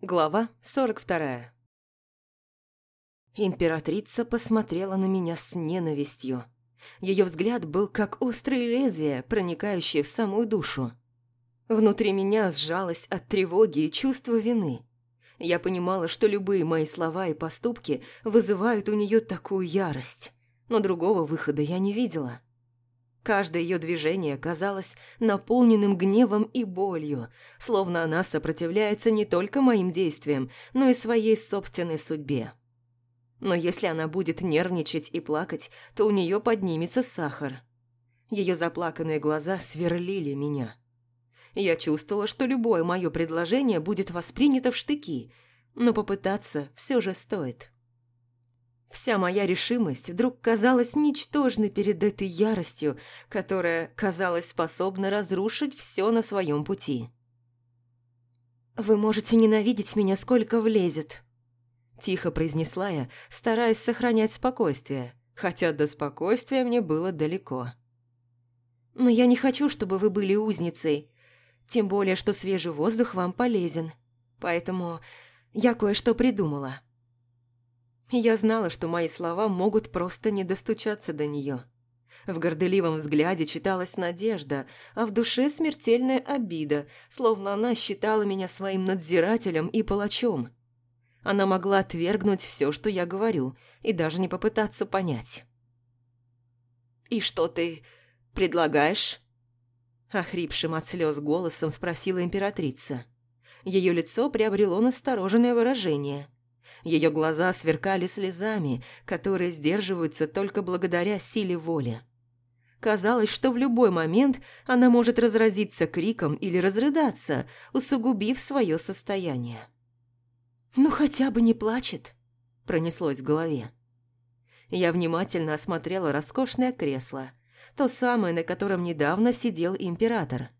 Глава 42 Императрица посмотрела на меня с ненавистью. Ее взгляд был как острые лезвия, проникающие в самую душу. Внутри меня сжалось от тревоги и чувства вины. Я понимала, что любые мои слова и поступки вызывают у нее такую ярость, но другого выхода я не видела. Каждое ее движение казалось наполненным гневом и болью, словно она сопротивляется не только моим действиям, но и своей собственной судьбе. Но если она будет нервничать и плакать, то у нее поднимется сахар. Ее заплаканные глаза сверлили меня. Я чувствовала, что любое мое предложение будет воспринято в штыки, но попытаться все же стоит. Вся моя решимость вдруг казалась ничтожной перед этой яростью, которая, казалась способна разрушить все на своем пути. «Вы можете ненавидеть меня, сколько влезет», – тихо произнесла я, стараясь сохранять спокойствие, хотя до спокойствия мне было далеко. «Но я не хочу, чтобы вы были узницей, тем более, что свежий воздух вам полезен, поэтому я кое-что придумала». Я знала, что мои слова могут просто не достучаться до нее. В горделивом взгляде читалась надежда, а в душе смертельная обида, словно она считала меня своим надзирателем и палачом. Она могла отвергнуть все, что я говорю, и даже не попытаться понять. «И что ты предлагаешь?» Охрипшим от слез голосом спросила императрица. Ее лицо приобрело настороженное выражение – ее глаза сверкали слезами, которые сдерживаются только благодаря силе воли. Казалось, что в любой момент она может разразиться криком или разрыдаться, усугубив свое состояние. «Ну хотя бы не плачет», – пронеслось в голове. Я внимательно осмотрела роскошное кресло, то самое, на котором недавно сидел император –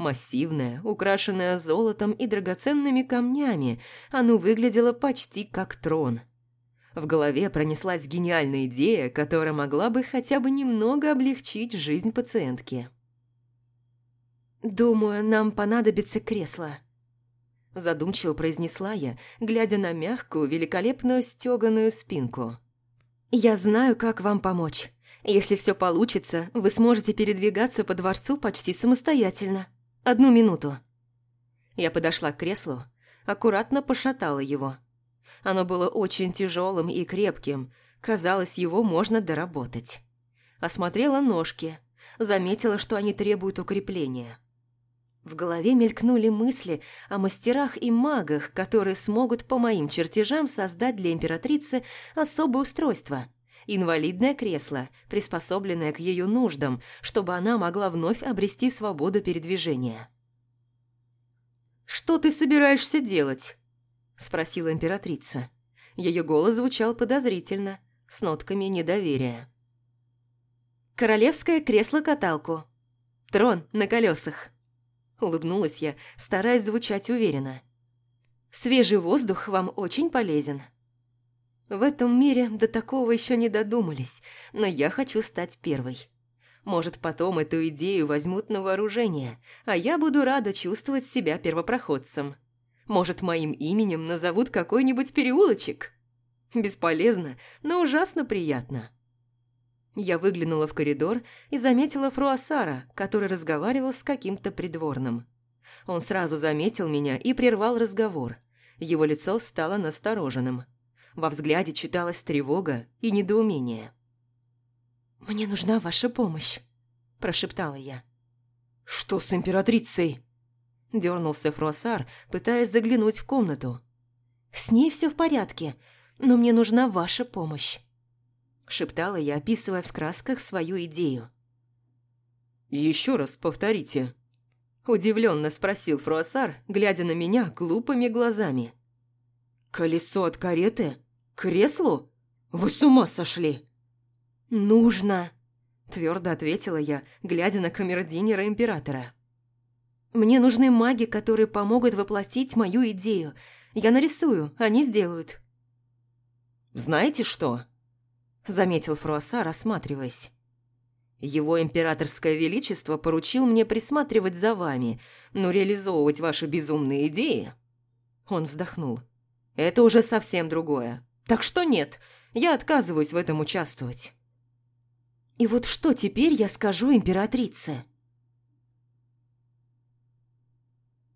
Массивное, украшенное золотом и драгоценными камнями, оно выглядело почти как трон. В голове пронеслась гениальная идея, которая могла бы хотя бы немного облегчить жизнь пациентки. «Думаю, нам понадобится кресло», – задумчиво произнесла я, глядя на мягкую, великолепную стеганую спинку. «Я знаю, как вам помочь. Если все получится, вы сможете передвигаться по дворцу почти самостоятельно». Одну минуту». Я подошла к креслу, аккуратно пошатала его. Оно было очень тяжелым и крепким, казалось, его можно доработать. Осмотрела ножки, заметила, что они требуют укрепления. В голове мелькнули мысли о мастерах и магах, которые смогут по моим чертежам создать для императрицы особое устройство – инвалидное кресло, приспособленное к ее нуждам, чтобы она могла вновь обрести свободу передвижения. «Что ты собираешься делать?» – спросила императрица. Ее голос звучал подозрительно, с нотками недоверия. «Королевское кресло-каталку. Трон на колесах», – улыбнулась я, стараясь звучать уверенно. «Свежий воздух вам очень полезен». В этом мире до такого еще не додумались, но я хочу стать первой. Может, потом эту идею возьмут на вооружение, а я буду рада чувствовать себя первопроходцем. Может, моим именем назовут какой-нибудь переулочек? Бесполезно, но ужасно приятно. Я выглянула в коридор и заметила Фруасара, который разговаривал с каким-то придворным. Он сразу заметил меня и прервал разговор. Его лицо стало настороженным. Во взгляде читалась тревога и недоумение. «Мне нужна ваша помощь», – прошептала я. «Что с императрицей?» – дернулся Фруассар, пытаясь заглянуть в комнату. «С ней все в порядке, но мне нужна ваша помощь», – шептала я, описывая в красках свою идею. «Еще раз повторите», – удивленно спросил Фруассар, глядя на меня глупыми глазами. «Колесо от кареты? К креслу? Вы с ума сошли?» «Нужно», – твердо ответила я, глядя на камердинера императора. «Мне нужны маги, которые помогут воплотить мою идею. Я нарисую, они сделают». «Знаете что?» – заметил Фруасса, рассматриваясь. «Его императорское величество поручил мне присматривать за вами, но реализовывать ваши безумные идеи Он вздохнул. «Это уже совсем другое. Так что нет, я отказываюсь в этом участвовать». «И вот что теперь я скажу императрице?»